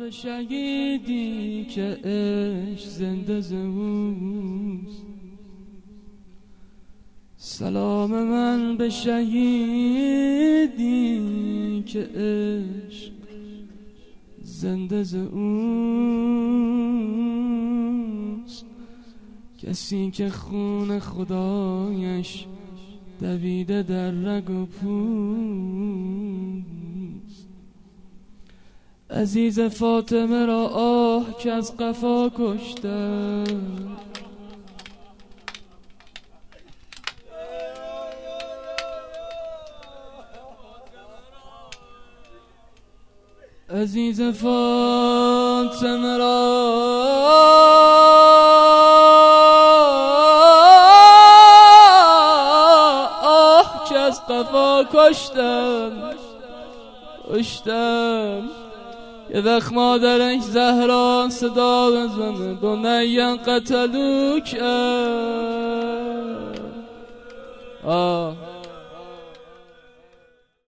به شهیدی که اش زنده زوست سلام من به شهیدی که عشق زنده ز کسی که خون خدایش دویده در رگ و پوست. عزیز فاطمه را آه که از قفا کشته. عزیز فاطمه را از قفا کشتم. کشتم. یه وقت مادرش زهران صدا بزنه بنین قتلو کرد آه.